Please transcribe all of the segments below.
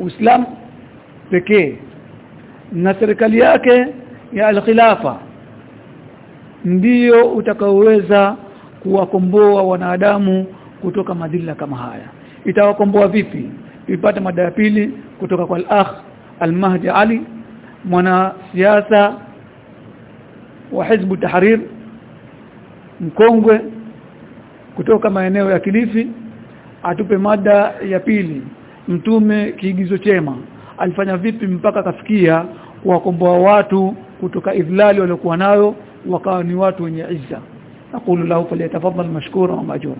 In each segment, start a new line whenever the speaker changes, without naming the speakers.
Uislamu pekee. Na serikali yake ya al-khilafa utakaoweza kuwakomboa wanadamu kutoka madhila kama haya. Itawakomboa vipi? Ipate mada ya pili kutoka kwa al-akh al-Mahdi Ali mwana siasa wa Hizbu Tahrir mkongwe kutoka maeneo ya Kilifi atupe mada ya pili mtume kiigizo chema alifanya vipi mpaka kafikia kuwakomboa watu kutoka idhlali waliokuwa nayo wakawa ni watu wenye izza aqulu lahu falyatafaddal mashkura wa majura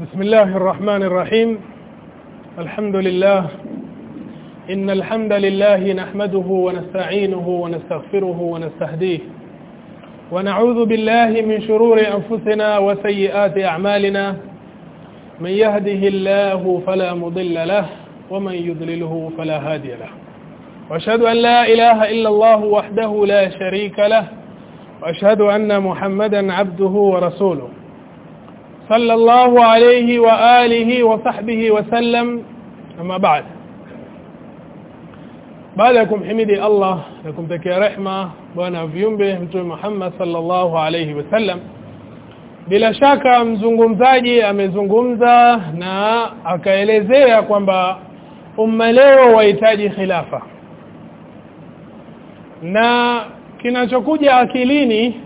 بسم الله الرحمن الرحيم الحمد لله إن الحمد لله نحمده ونستعينه ونستغفره ونستهديه ونعوذ بالله من شرور أنفسنا وسيئات أعمالنا. من يهده الله فلا مضل له ومن يضلله فلا هادي له. وأشهد أن لا إله إلا الله وحده لا شريك له وأشهد أن محمدا عبده ورسوله. صلى الله عليه وآله وصحبه وسلم. أما بعد. Baada ya kumhimidi Allah na kumtakia rehma bwana viumbe mtume Muhammad sallallahu alayhi wasallam bila shaka mzungumzaji amezungumza na akaelezea kwamba umma leo wahitaji khilafa. Na kinachokuja akilini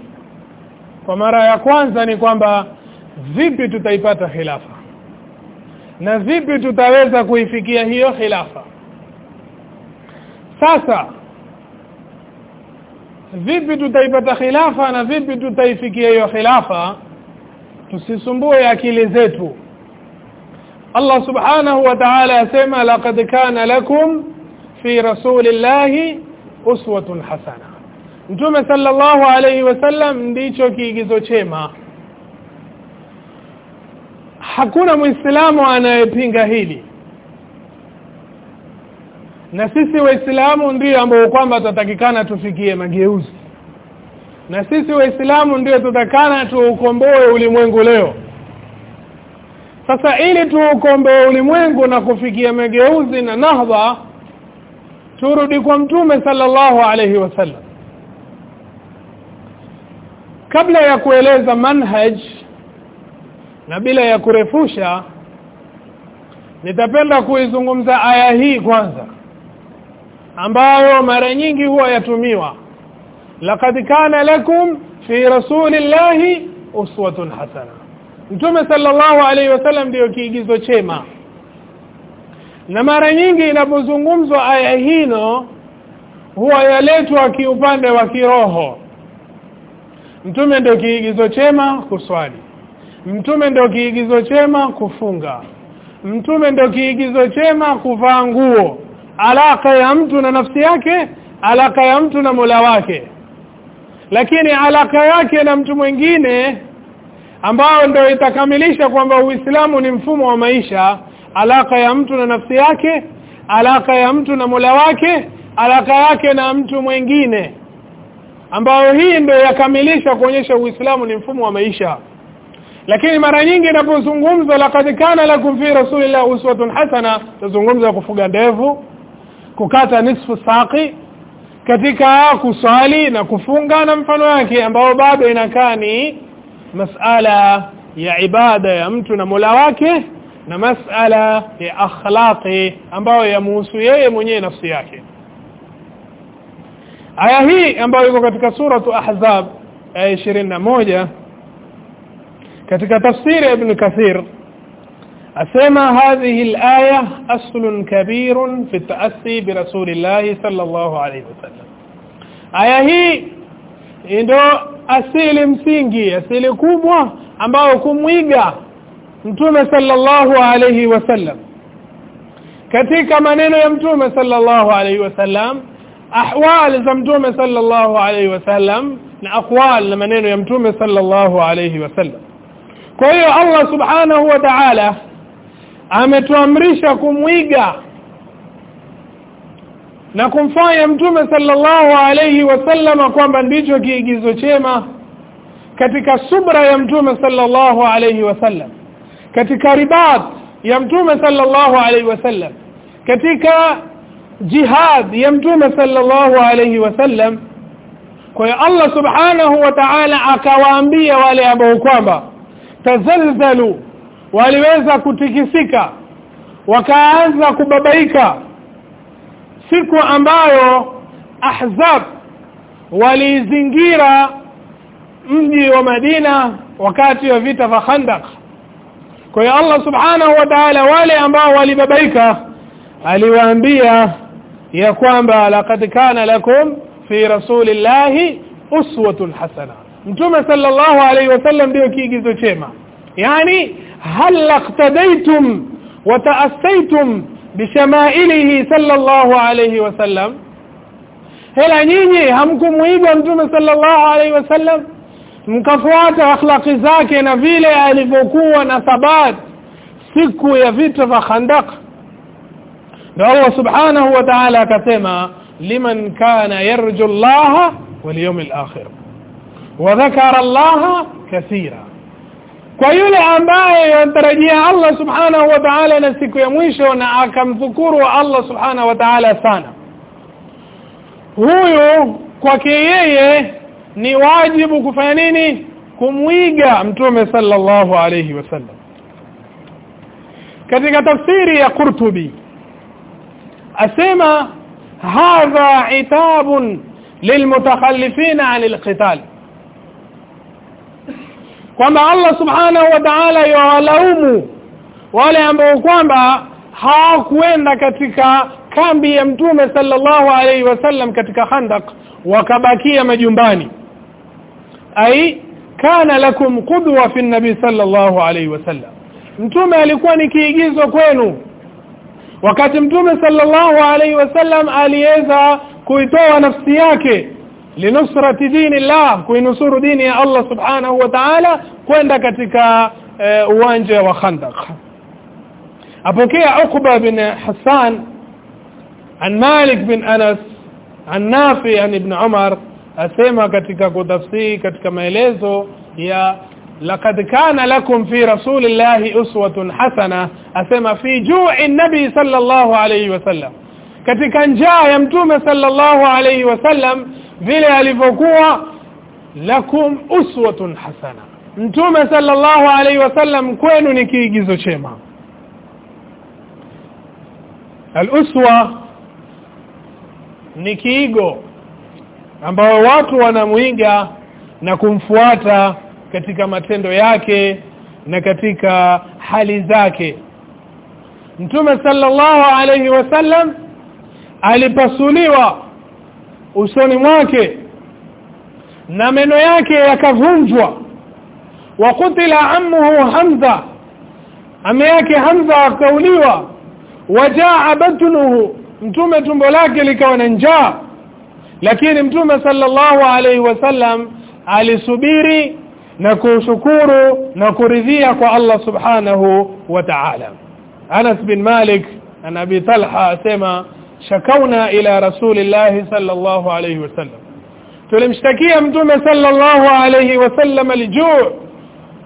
kwa mara ya kwanza ni kwamba vipi tutaipata khilafa? Na vipi tutaweza kuifikia hiyo khilafa sasa. Vipi tutaipata khilafa na vipi tutaifikia hiyo khilafa? Tusisumbue akili zetu. Allah subhanahu wa ta'ala asema laqad kana lakum fi rasulillahi uswatun hasana. Mtume sallallahu alayhi wasallam ndicho kiigizo chema. Hakuna Muislamu anayepinga hili na sisi waislamu ndio ambao kwamba tutatakikana tufikie mageuzi. Na sisi waislamu ndio tutakana tuukomboe ulimwengu leo. Sasa ili tuukomboe ulimwengu na kufikia mageuzi na nahdha turudi kwa mtume sallallahu alayhi wasallam kabla ya kueleza manhaj na bila ya kurefusha nitapenda kuizungumza aya hii kwanza ambayo mara nyingi huwa yatumiwa. Laqad kana lakum fi rasulillahi uswatun hasana. Mtume sallallahu alaihi wasallam ndio kiigizo chema. Na mara nyingi inapozungumzwa aya hino huwa yaletwa kiupande wa kiroho. Mtume ndio kiigizo chema kuswali. Mtume ndio kiigizo chema kufunga. Mtume ndio kiigizo chema kuvaa nguo alaka ya mtu na nafsi yake alaka ya mtu na Mola wake. Lakini alaka yake na mtu mwingine ambao ndio itakamilisha kwamba Uislamu ni mfumo wa maisha alaka ya mtu na nafsi yake alaka ya mtu na Mola wake alaka yake na mtu mwingine. Ambao hii ndio yakamilisha kuonyesha Uislamu ni mfumo wa maisha. Lakini mara nyingi inapozungumzwa laqad kana lakum fi rasulillahi uswatun hasana tazungumza kufuga ndevu kukata nisfu saqi katika kuswali na kufunga na mfano wake ambao bado inakaa ni masala ya ibada ya mtu na Mola wake na masala ya akhlaqi ambayo yamuhusu yeye mwenyewe nafsi yake. Aya hii ambayo iko katika suratu ahzab aya 21 katika tafsiri ya ibn kathir أسمى هذه الآية أصل كبير في التأسي برسول الله صلى الله عليه وسلم. آية هي إنه أسيل مسينجي أسيل كوبوة أما أكم ويقى انتوما صلى الله عليه وسلم. كتيك منين يمتوما صلى الله عليه وسلم. أحوال زمتوما صلى الله عليه وسلم. أقوال منين يمتوما صلى الله عليه وسلم. كوي الله سبحانه وتعالى ametuamrisha kumwiga na kumfanya mtume sallallahu alayhi wasallam kwamba ndicho kiigizo chema katika subra ya mtume sallallahu alayhi wasallam katika ribat ya mtume sallallahu alayhi wasallam katika jihad ya mtume sallallahu alayhi wasallam kwa hiyo Allah subhanahu wa ta'ala akawaambia wale ambao kwamba tazalzalu waliweza kutikisika wakaanza kubabaika. Siku ambayo ahzab walizingira mji wa Madina wakati wa vita vya Khandaq. Kwa hiyo Allah subhanahu wa ta'ala wale ambao walibabaika aliwaambia ya kwamba laqad kana lakum fi rasulillahi uswatun hasana. Mtume sallallahu alayhi wasallam ndio kiigizo chema. Yani هل اقتديتم وتأسيتم بشمائله صلى الله عليه وسلم؟ هل نيني همكم ويبا أنتم صلى الله عليه وسلم؟ مكفوات أخلاق ذاك نفيل الفقوة نثبات سكو يفيت فخندق. الله سبحانه وتعالى كثما لمن كان يرجو الله واليوم الآخر. وذكر الله كثيرا. Kwa yule ambaye yantarajia Allah subhanahu wa ta'ala na siku ya mwisho na akamdhukuru Allah subhanahu wa ta'ala sana. Huyu kwake yeye ni wajibu kufanya nini? Kumwiga mtume sallallahu alayhi wasallam katika tafsiri ya Qurtubi asema hadha itabun lilmutakhallifina anil qital kwamba Allah subhanahu wa ta'ala yawalaumu wale ambao kwamba hawakuenda katika kambi ya mtume sallallahu alaihi wasallam katika Khandaq wakabakia majumbani. Ai kana lakum qudwa fi nabi sallallahu alaihi wasallam mtume alikuwa ni kiigizo kwenu. Wakati mtume sallallahu alaihi wasallam aliweza kuitoa nafsi yake لنصرة دين الله كنصر دين الله سبحانه وتعالى كندك تكا آه، وانج وخندق. أبوكي عقبة بن حسان عن مالك بن أنس عن نافي عن ابن عمر أسيما كتك كدفسي كتك ميليزو يا لقد كان لكم في رسول الله أسوة حسنة أسيما في جوع النبي صلى الله عليه وسلم. Katika njaa ya mtume sallallahu alayhi wasallam vile alivyokuwa lakum uswatun hasana. Mtume sallallahu alayhi wasallam kwenu ni kiigizo chema. Al-uswa ni kiigo ambao watu wanamuiga na kumfuata katika matendo yake na katika hali zake. Mtume sallallahu alayhi wasallam alipasuliwa usoni mwake na meno yake yakavunjwa. Wa kutila ammuhu Hamza ame yake Hamza akauliwa wajaa batnuhu mtume tumbo lake likawa na njaa. Lakini mtume sallallahu alaihi wasallam alisubiri na kushukuru na kuridhia kwa Allah subhanahu wa ta'ala. Anas bin Malik na Abi Talha asema shakauna ila rasulillahi sallallahu alayhi wasallam tulimshtakia mtume sallallahu alayhi wasallam aljuu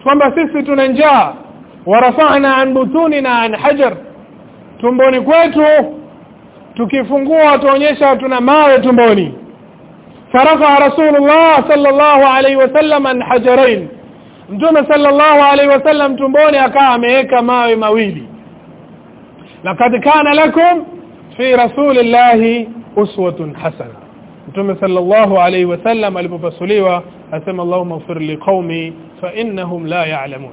kwamba sisi tuna njaa warafa'na an butunina an hajar. Tumboni kwetu tukifungua tuonyesha tuna mawe tumboni. Farafa rasulullah sallallahu alayhi wasallam an hajarain. Mtume sallallahu alayhi wasallam tumboni akawa ameweka mawe mawili. Laqad kana lakum fi rasulillahi uswatun hasana. Mtume sallallahu alaihi wasallam alipopasuliwa asema allahumma ighfir li qaumi fa innahum la ya'lamun.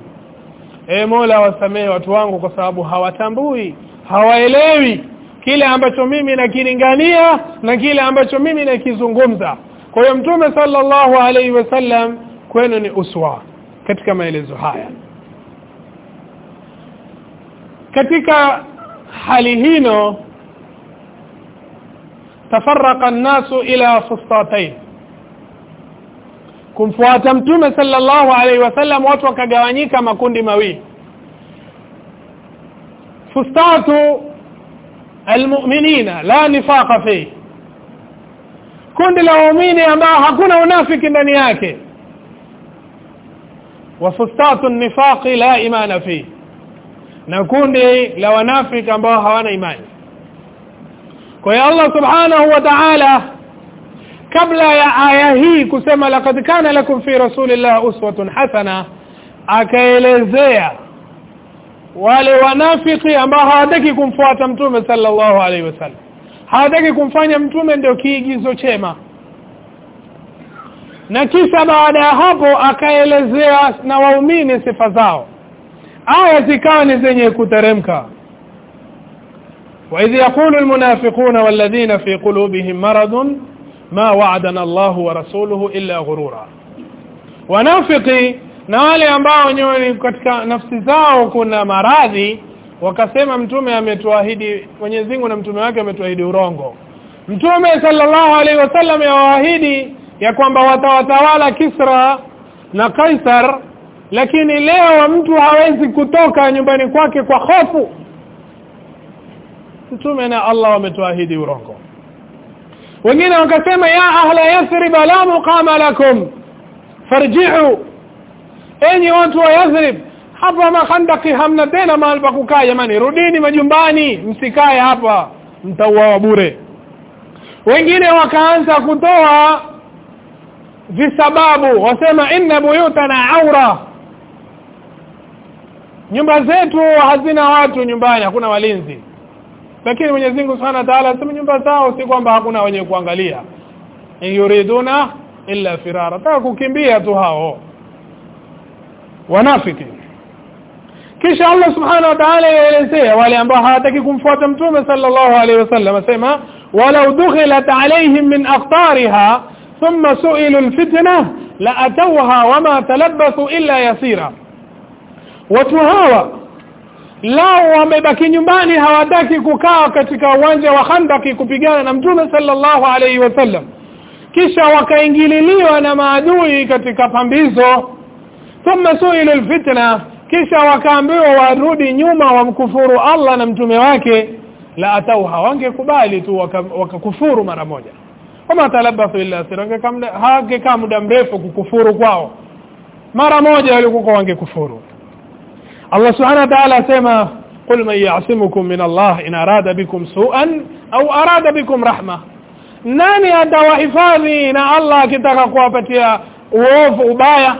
E mola wasamehe watu wangu kwa sababu hawatambui hawaelewi kile ambacho mimi nakilingania na kile ambacho mimi nakizungumza. Kwa hiyo mtume sallallahu alaihi wasallam kwenu ni uswa katika maelezo haya. Katika hali hino tafarraqa an-nasu ila fustatain kumfuata mtume sallallahu alaihi wasallam watu wakagawanyika makundi mawili. Fustatu almu'minina la nifaqa fi kundi la waumini ambao hakuna unafiki ndani yake. Wa fustatu nifaqi la imana fi na kundi la wanafiki ambao hawana imani kwa hiyo Allah subhanahu wa ta'ala kabla ya aya hii kusema laqad kana lakum fi rasulillah uswatun hasana akaelezea wale wanafiki ambao hawataki kumfuata mtume sallallahu alaihi wasallam. Hawataki kumfanya mtume ndio kiigizo chema. Na kisha baada ya hapo akaelezea na waumini sifa zao. Aya zikawa ni zenye kuteremka وإذ يقول المنافقون والذين في قلوبهم مرض ما وعدنا الله ورسوله إلا غرورا wanafiki na wale ambao wenyewe katika nafsi zao kuna maradhi wakasema mtume ametuahidi Mwenyezi Mungu na mtume wake ametuahidi urongo mtume sallallahu alaihi wasallam yawaahidi ya kwamba watawatawala Kisra na Kaisar lakini leo mtu hawezi kutoka nyumbani kwake kwa hofu mtume na Allah wametuahidi urongo. Wengine wakasema ya ahla yathrib la muqama lakum. Farji'u. Enyi watu wa yathrib hapa makhandaki hamna tena mahali pa kukaa jamani rudini majumbani msikae hapa mtauawa bure. Wengine wakaanza kutoa visababu wasema inna buyutana aura. Nyumba zetu hazina watu nyumbani hakuna walinzi lakini Mwenyezi Mungu Subhanahu wa Ta'ala anasema nyumba zao si kwamba hakuna wenye kuangalia yuriduna illa firara taka kukimbia tu hao wanafiki kisha Allah Subhanahu wa Ta'ala yaelezea wale ambao hawataki kumfuata mtume sallallahu alaihi wasallam asema walau dukhilat alaihim min aqtariha thumma su'ilu alfitna la atawha wama talabbathu illa yasira watu hawa lao wamebaki nyumbani hawataki kukaa katika uwanja wa Khandaki kupigana na Mtume sallallahu alaihi wasallam kisha wakaingililiwa na maadui katika pambizo thumma suilu alfitna kisha wakaambiwa warudi nyuma wamkufuru Allah na mtume wake. La atauha wangekubali tu wakakufuru waka mara moja. Kama talabathu illa siranga kama muda mrefu kukufuru kwao. Mara moja walikuwa wangekufuru Allah subhanahu wa ta'ala asema qul man ya'simukum min Allah in arada bikum su'an au arada bikum rahma. Nani atawahifadhi na Allah akitaka kuwapatia uovu ubaya?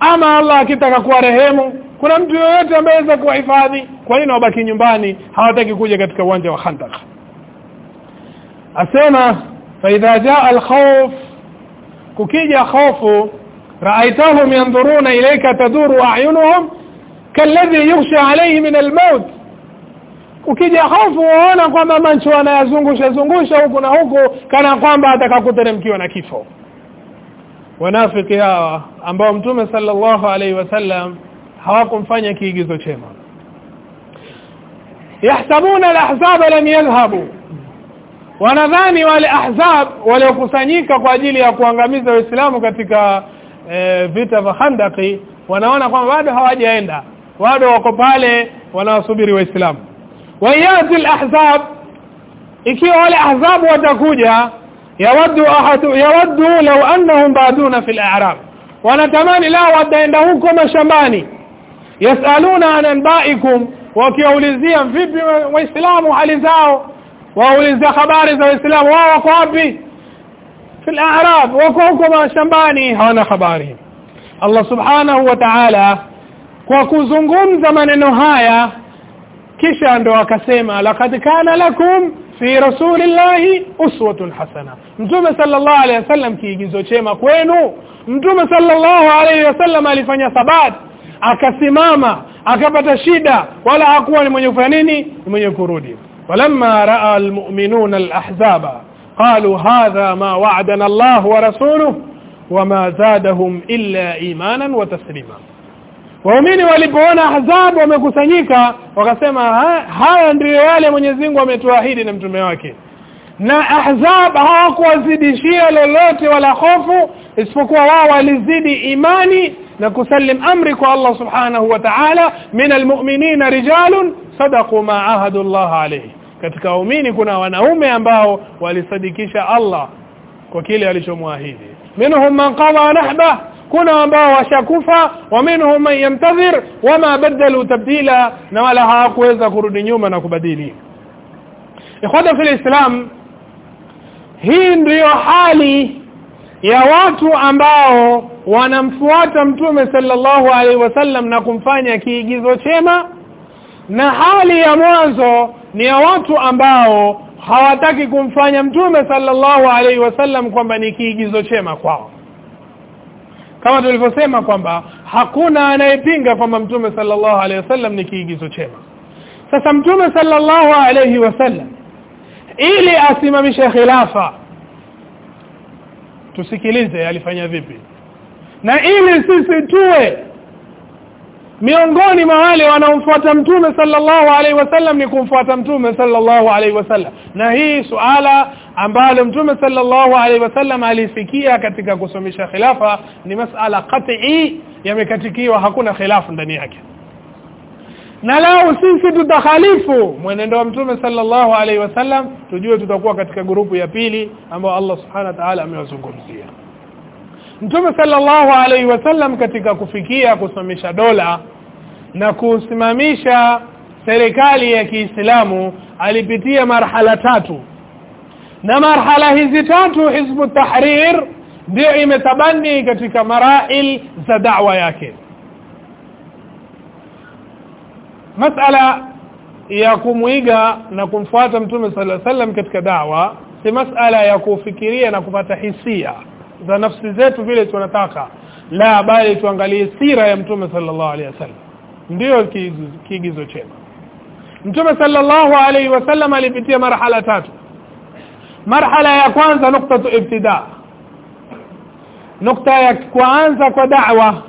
Ama Allah akitaka kuwarehemu? Kuna mtu yoyote ambaye anaweza kuwahifadhi? Kwa nini wabaki nyumbani? Hawataki kuja katika uwanja wa Khandaq. Asema fa idha jaa al-khawf kukija khofu raaitahum yanzuruna ilayka taduru a'yunuhum kalladhi yughsha alayhi min al-maut. Ukija hofu unaona kwamba macho anayazungusha zungusha huku na huku kana kwamba atakakuteremkiwa na kifo. Wanafiki hawa ambao mtume sallallahu alaihi wasallam hawakumfanya kiigizo chema. Yahsabuna alahzab lam yadhhabu. Wanadhani wale ahzab waliokusanyika kwa ajili ya kuangamiza waislamu katika e, vita vya Khandaki wanaona kwamba bado hawajaenda bado wako pale wanawasubiri waislamu wayati al-ahzab ikiwa wale ahzab watakuja yawaddu ahadu yawaddu law annahum baduna fil a'rab wanatamani lao wataenda huko mashambani yasaluna an anba'ikum wakiwaulizia vipi waislamu hali zao wauliza habari za waislamu wao wako wapi fil a'rab wako huko mashambani hawana habari Allah subhanahu wa ta'ala kwa kuzungumza maneno haya. Kisha ndo akasema laqad kana lakum fi rasulillahi uswatun hasana. Mtume sallallahu alayhi wasallam kiigizo chema kwenu. Mtume sallallahu alayhi wasallam alifanya sabat akasimama akapata shida wala hakuwa ni mwenye kufanya nini? Ni mwenye kurudi. Walamma raa almu'minuna alahzaba qalu hadha ma wa'adana Allah wa rasuluhu wama zadahum illa imanan wa taslima waumini walipoona ahzab wamekusanyika wakasema haya ndiyo yale Mwenyezi Mungu ametuahidi na mtume wake. Na ahzab hawakuwazidishia lolote wala hofu isipokuwa wao walizidi imani na kusallim amri kwa Allah subhanahu wa ta'ala min almu'minina rijalun sadaqu ma ahadu Allah alayhi. Katika waumini kuna wanaume ambao walisadikisha Allah kwa kile alichomwahidi. Minhum man qada nahba kuna ambao washakufa wa minhum man yamtadhir wama badalu tabdila na wala hawakuweza kurudi nyuma na kubadili. Ikhwata fil islam hii ndiyo hali ya watu ambao wanamfuata mtume sallallahu alaihi wasallam na kumfanya kiigizo chema na hali ya mwanzo ni ya watu ambao hawataki kumfanya mtume sallallahu alaihi wasallam kwamba ni kiigizo chema kwao kama tulivyosema kwamba hakuna anayepinga kwamba mtume sallallahu alaihi wasallam ni kiigizo chema. Sasa mtume sallallahu alaihi wasallam ili asimamishe khilafa tusikilize alifanya vipi. Na ili sisi tuwe miongoni mwa wale wanaomfuata mtume sallallahu alaihi wasallam ni kumfuata mtume sallallahu alaihi wasallam. Na hii suala ambalo mtume sallallahu alaihi wasallam alifikia katika kusomesha khilafa ni masala qat'i yamekatikiwa hakuna khilafu ndani yake. Na lao sisi tutakhalifu mwenendo wa mtume sallallahu alaihi wasallam tujue tutakuwa katika grupu ya pili ambayo Allah subhanahu wa ta'ala amewazungumzia Mtume sallallahu alaihi wasallam katika kufikia kusimamisha dola na kusimamisha serikali ya Kiislamu alipitia marhala tatu. Na marhala hizi tatu hizbu tahrir ndio imetabani katika marail za da'wa yake. Masala ya kumuiga na kumfuata mtume sallallahu alaihi wasallam katika da'wa si masala ya kufikiria na kupata hisia za nafsi zetu vile tunataka. La bali tuangalie sira ya mtume sallallahu alaihi wasallam. Ndio kiigizo chema. Mtume sallallahu alaihi wasallam alipitia marhala tatu. Marhala ya kwanza nukta ibtida. Nukta ya kwanza kwa da'wa.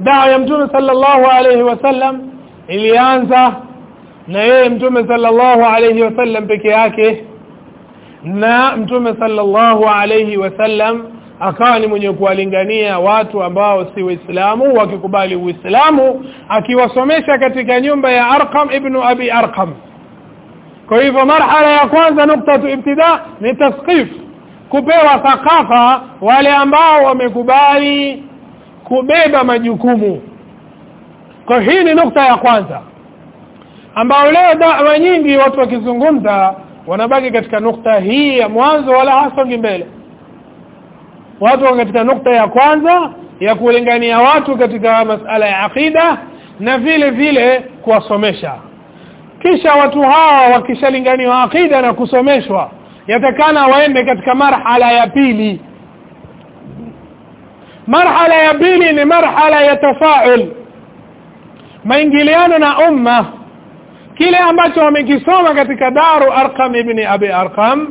Da'wa ya mtume sallallahu alaihi wasallam ilianza na yeye mtume sallallahu alaihi wasallam peke yake na mtume sallallahu alayhi wasallam akawa ni mwenye kuwalingania watu ambao si waislamu wakikubali uislamu akiwasomesha katika nyumba ya Arqam ibn Abi Arqam. Kwa hivyo marhala ya kwanza nukta ibtida ni tasqif kupewa thakafa wale ambao wamekubali kubeba majukumu. Kwa hii ni nukta ya kwanza ambao leo dawa nyingi watu wakizungumza wanabaki katika nukta hii ya mwanzo wala hasongi mbele. Watu wako katika nukta ya kwanza ya kulingania watu katika masala ya akida na vile vile kuwasomesha. Kisha watu hawa wakishalinganiwa akida na kusomeshwa yatakana waende katika marhala ya pili. Marhala ya pili ni marhala ya tafaul maingiliano na umma kile ambacho wamekisoma katika daru Arqam ibn Abi Arqam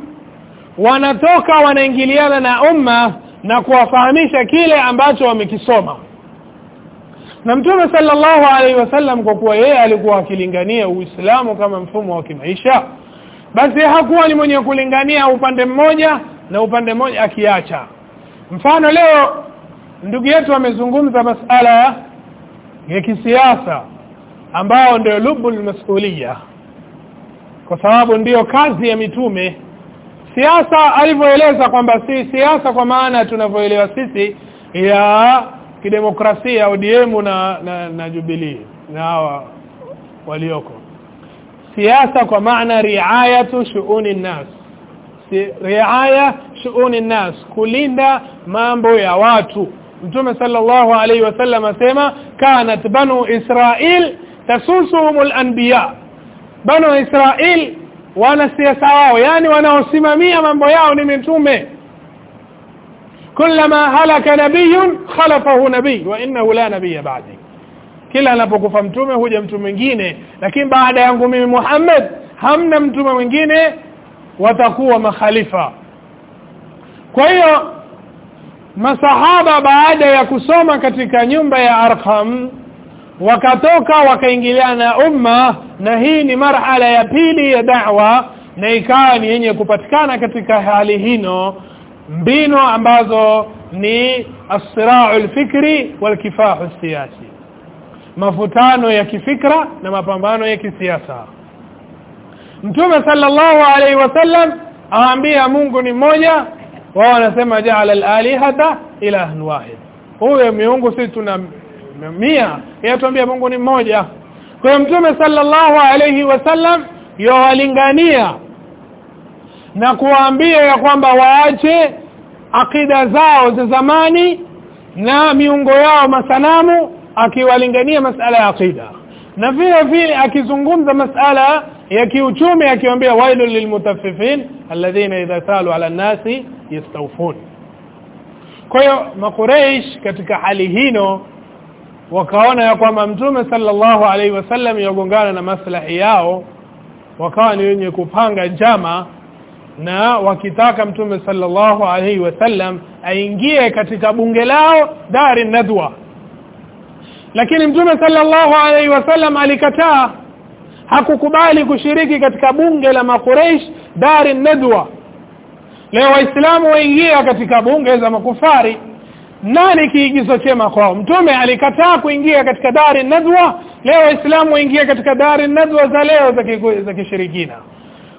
wanatoka wanaingiliana na umma na kuwafahamisha kile ambacho wamekisoma. Na mtume sallallahu alaihi wasallam kwa kuwa yeye alikuwa akilingania Uislamu kama mfumo wa kimaisha basi hakuwa ni mwenye kulingania upande mmoja na upande mmoja akiacha. Mfano leo ndugu yetu amezungumza masala ya kisiasa ambao ndio lubul masulia kwa sababu ndiyo kazi ya mitume. Siasa alivyoeleza kwamba si siasa kwa maana tunavyoelewa sisi ya kidemokrasia ODM na na, na Jubilee na hawa walioko. Siasa kwa maana riayatu shuuni nas si, riaya shuuni nas kulinda mambo ya watu. Mtume sallallahu alaihi wasallam asema kanat banu Israil tasusuhumul anbiya. Banu Israil wana siasa wao. Yani wanaosimamia mambo yao ni mitume. Kullama halaka nabiyun khalafahu nabiy wa innahu la nabiyya ba'di. Kila anapokufa mtume huja mtu mwingine. Lakini baada yangu mimi Muhammad hamna mtume mwingine watakuwa makhalifa. Kwa hiyo masahaba baada ya kusoma katika nyumba ya Arqam wakatoka wakaingiliana na umma na hii ni marhala ya pili ya da'wa na ikawa ni yenye kupatikana katika hali hino mbinu ambazo ni as-sira'u al-fikri wal-kifahu siyasi. Mafutano ya kifikra na mapambano ya kisiasa. Mtume sallallahu alaihi wasallam aambia Mungu ni mmoja wao wanasema ja'ala al-alihata ilahan wahid. Huyo miungu sisi tuna mia yatuambia Mungu ni mmoja. Kwa mtume sallallahu alayhi wasallam yowalingania na kuwaambia ya kwamba waache akida zao za zamani na miungo yao masanamu akiwalingania masala ya akida. Na vile vile akizungumza masala ya kiuchumi akiwaambia wailul lilmutaffifin alladhina idha salu ala nasi yastawfun. Kwa hiyo makureish katika hali hino wakaona ya kwamba mtume sallallahu alaihi wasallam yagongana na maslahi yao wakawa ni wenye kupanga njama na wakitaka mtume sallallahu alaihi wasallam aingie katika bunge lao dari nadwa lakini mtume sallallahu alaihi wasallam alikataa. Hakukubali kushiriki katika bunge la makureish dari nadwa leo waislamu waingia katika bunge za makufari nani kiigizo chema kwao? Mtume alikataa kuingia katika dari nadwa. Leo waislamu waingia katika dari nadwa za leo za za kishirikina.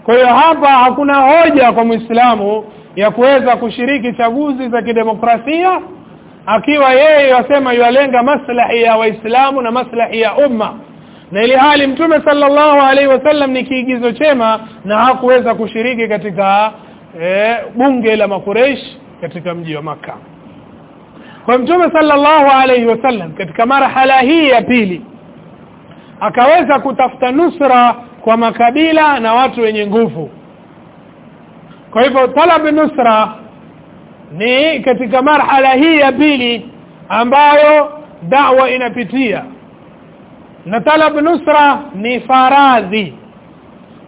Kwa hiyo hapa hakuna hoja kwa muislamu ya kuweza kushiriki chaguzi za kidemokrasia akiwa yeye yasema yualenga maslahi ya waislamu na maslahi ya umma. Na ili hali mtume sallallahu alaihi wasallam ni kiigizo chema na hakuweza kushiriki katika e, bunge la makureish katika mji wa maka kwa mtume sallallahu alaihi wasallam katika marhala hii ya pili akaweza kutafuta nusra kwa makabila na watu wenye nguvu. Kwa hivyo talab nusra ni katika marhala hii ya pili ambayo da'wa inapitia. Na talab nusra ni faradhi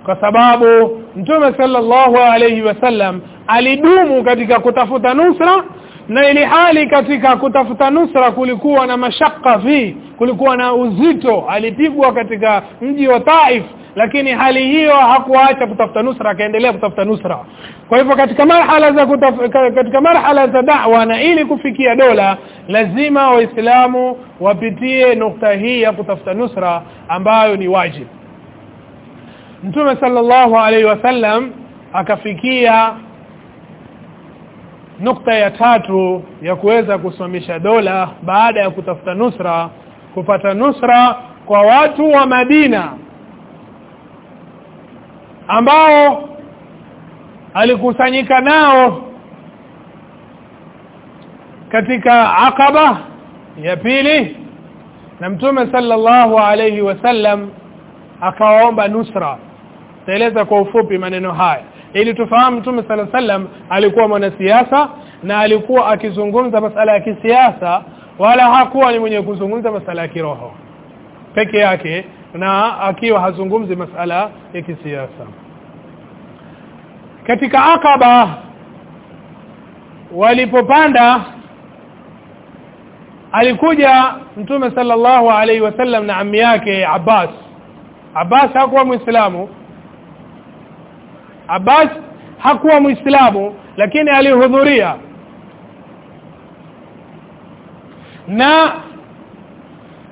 kwa sababu mtume sallallahu alayhi wasallam alidumu katika kutafuta nusra na ili hali katika kutafuta nusra kulikuwa na mashaka fi kulikuwa na uzito. Alipigwa katika mji wa Taif lakini hali hiyo hakuacha kutafuta nusra akaendelea kutafuta nusra. Kwa hivyo katika marhala za katika marhala za da'wa na ili kufikia dola lazima waislamu wapitie nukta hii ya kutafuta nusra ambayo ni wajibu Mtume sallallahu alaihi wasallam akafikia nukta ya tatu ya kuweza kusimamisha dola baada ya kutafuta nusra kupata nusra kwa watu wa Madina ambao alikusanyika nao katika Aqaba ya pili na Mtume sallallahu alayhi wasallam akawaomba nusra. Taeleza kwa ufupi maneno haya ili tufahamu Mtume الله wasallam alikuwa mwanasiasa na alikuwa akizungumza masala ya kisiasa wala hakuwa ni mwenye kuzungumza masala ya kiroho peke yake na akiwa hazungumzi masala ya kisiasa. Katika akaba walipopanda alikuja mtume sallallahu alaihi wasallam na ammi yake Abbas. Abbas hakuwa muislamu Abbas hakuwa muislamu lakini alihudhuria. Na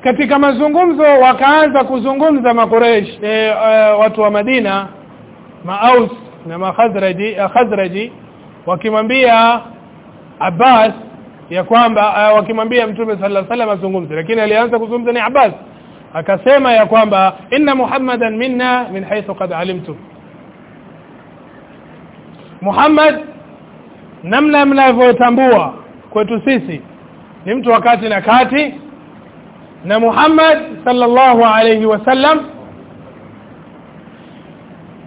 katika mazungumzo wakaanza kuzungumza makureish e, e, watu wa Madina Maaus na Makhazraji Khazraji wakimwambia Abbas ya kwamba uh, wakimwambia Mtume sallallahu alaihi wasallam azungumze. Lakini alianza kuzungumza ni Abbas. Akasema ya kwamba inna Muhammadan minna min haythu qad alimtum Muhammad namna mnavyotambua kwetu sisi ni mtu wakati na kati. Na Muhammad sallallahu alayhi wasallam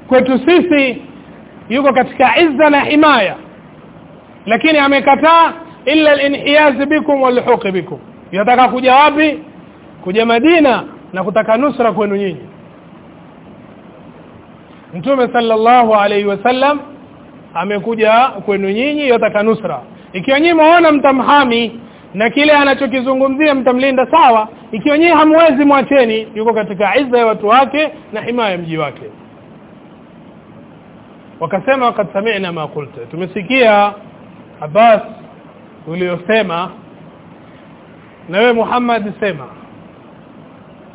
kwetu sisi yuko katika izza na himaya lakini amekataa illa al-inhiyaz bikum wal bikum. Yataka kuja wapi? Kuja Madina na kutaka nusra kwenu nyinyi. Mtume sallallahu alayhi wasallam amekuja kwenu nyinyi yataka nusra. Ikiwa nyinyi muona mtamhami na kile anachokizungumzia mtamlinda sawa ikiwa nyinyi hamwezi mwacheni. Yuko katika izza ya watu wake na himaya ya mji wake. Wakasema wakati sami'na ma qulta. Tumesikia Abbas uliyosema na wewe Muhammad sema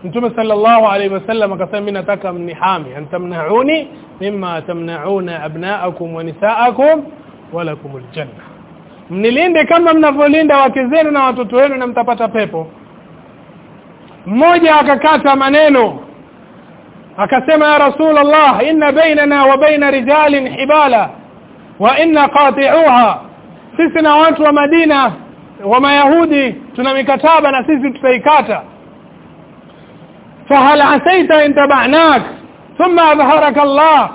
Mtume sallallahu alaihi wasallam akasema mimi nataka mnihami antamnauni mimma tamnauna abnaakum wa nisaakum walakumul janna. Mnilinde kama mnavyolinda wake zenu na watoto wenu na mtapata pepo. Mmoja akakata maneno akasema ya rasulullah inna bainana wa baina rijalin hibala wa inna qati'uha. Sisi na watu wa Madina wa Mayahudi tuna mikataba na sisi tutaikata فهل عسيت إن تبعناك ثم أظهرك الله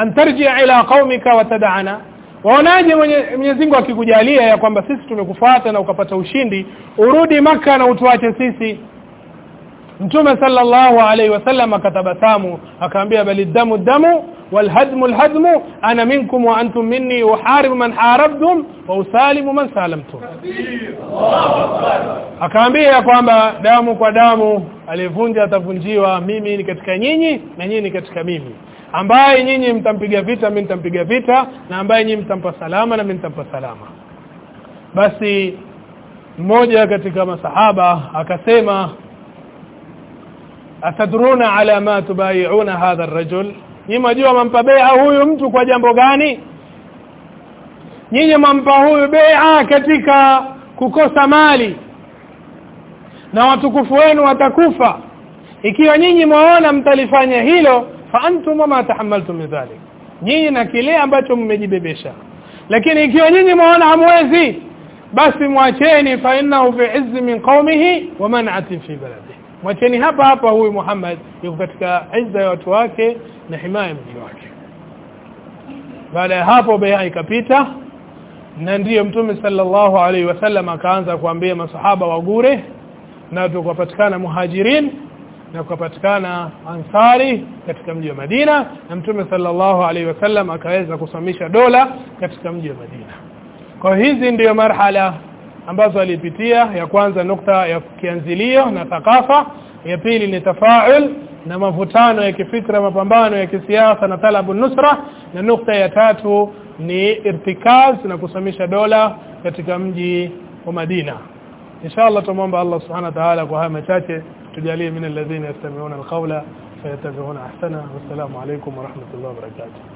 أن ترجع إلى قومك وتدعنا waonaje Mwenyezi Mungu akikujalia ya kwamba sisi tumekufuata na ukapata ushindi urudi maka na utuache sisi Mtume sallallahu alaihi wasallam akatabasamu akaambia bali damu damu والهدم الهدم انا منكم وانتم مني احارب من حاربتم واسالم من سالمتم akaambia kwamba damu kwa damu alivunja atavunjiwa mimi ni katika nyinyi na nyinyi ni katika mimi ambaye nyinyi mtampiga vita mimi nitampiga vita na ambaye nyinyi mtampa salama na mimi nitampa salama basi mmoja katika masahaba akasema atadruna ala ma tubai'una hadha ar-rajul? Nyinyi mjua mampa bai'a huyu mtu kwa jambo gani? Nyinyi mampa huyu bai'a katika kukosa mali. Na watukufu wenu watakufa. Ikiwa nyinyi mwaona mtalifanya hilo fa antum ma tahammaltum min dhalik. Nyinyi na kile ambacho mmejibebesha. Lakini ikiwa nyinyi mwaona hamwezi basi mwacheni fa innahu fi izzi min qaumihi wa man'atin fi baladihi mwacheni hapa hapa huyu Muhammad yuko katika izza ya watu wake na himaya mji wake. Baada ya hapo baya ikapita na ndiyo mtume sallallahu alaihi wasallam akaanza kuambia masahaba wagure na tukapatikana muhajirin na kupatikana ansari katika mji wa Madina na mtume sallallahu alaihi wasallam akaweza kusimamisha dola katika mji wa Madina. Kwa hizi ndiyo marhala ambazo alipitia. Ya kwanza nukta ya kianzilio na thakafa. Ya pili ni tafaul na mavutano ya kifikra mapambano ya kisiasa na talabu nusra. Na nukta ya tatu ni irtikaz na kusamisha dola katika mji wa Madina. Inshallah tumomba Allah subhanahu wa ta'ala kwa haya machache. Tujalie min alladhina yastami'una alqawla fayattabi'una ahsana. Wassalamu alaykum wa rahmatullahi wa barakatuh